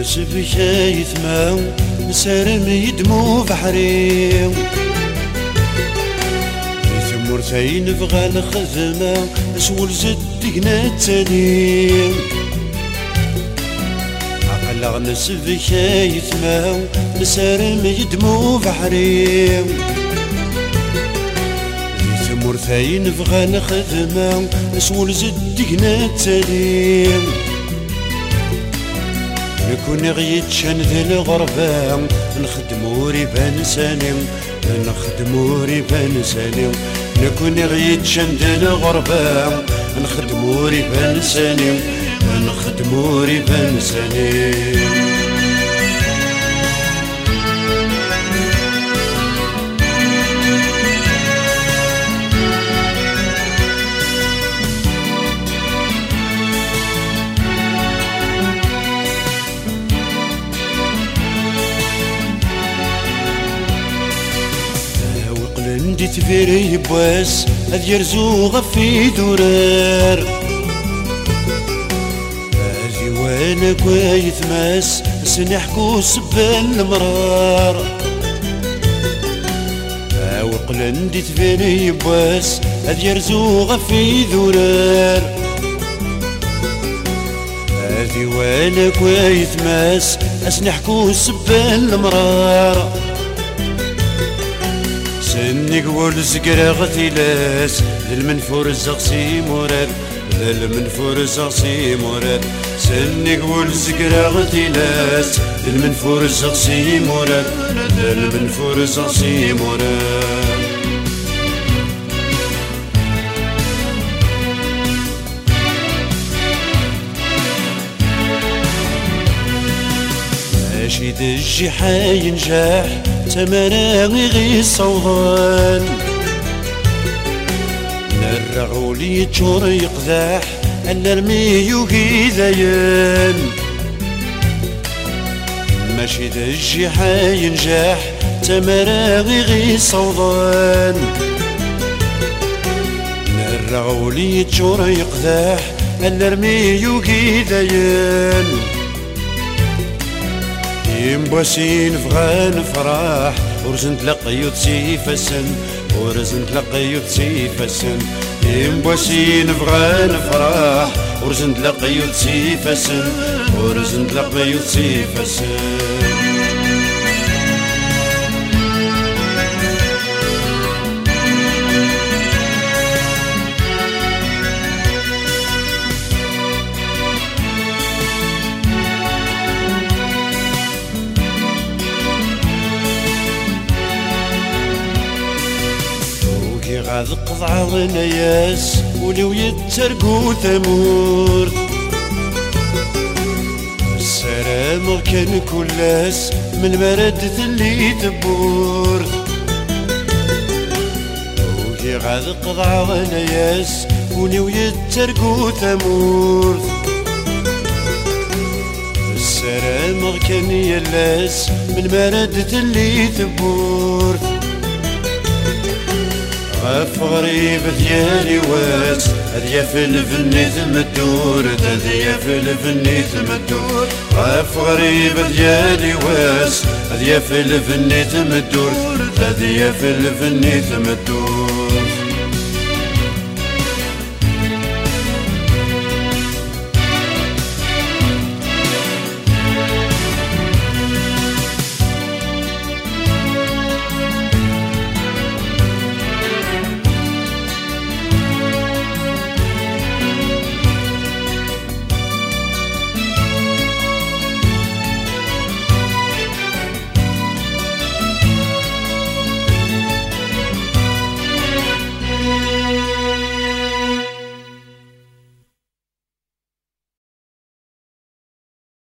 نسبك يثما نسرم يدمو بحري ثمرتين بغى الخدمة نسول زدقنا التاني عقلغ نسبك يثما نسرم يدمو بحري ثمرتين بغى الخدمة نسول زدقنا التاني نكون غيت شان ذي الغربة نخدمو ريبان سالم نخدمو ريبان سالم. نكون غيت شان ذي الغربة نخدمو ريبان سالم نخدمو ريبان سالم. تفيري بواس هذ يرزو غفي دورار هذي وأنا كويت ماس سنحكو سبان المرار وقل عندي تفيري بواس هذ يرزو غفي دورار هذي وأنا كويت ماس اسنحكو سبان المرار سني قول زقرا غثيلاس للمنفور زغسي مراد للمنفور زغسي مراد سني قول زقرا غثيلاس للمنفور زغسي مراد للمنفور زغسي مراد ماشي دجي حينجح تمانا غي صوضان نرغو لي تشور يقدح النرمي يوكي ذيان. ماشي دجي حينجح تمانا غي صوضان نرغو لي تشور يقدح النرمي يوكي ذيان. يمبوسين فغان فرح ورزن تلقيو تسيفسن ورزن تلقيو تسيفسن يمبوسين فغان فرح ورزن تلقيو تسيفسن ورزن تلقيو تسيفسن غاد قضع ونياس ولو يترقو ثمور. السلام كان كلاس من مرد اللي تبور. وكي غاد قضع ونياس ولو يترقو ثمور. السلام كان يلاس من مرد اللي تبور. غف غريب ديالي واس هذيا في الفني تمدور هذيا في الفني تمدور غف غريب ديالي واس هذيا في الفني تمدور هذيا في الفني تمدور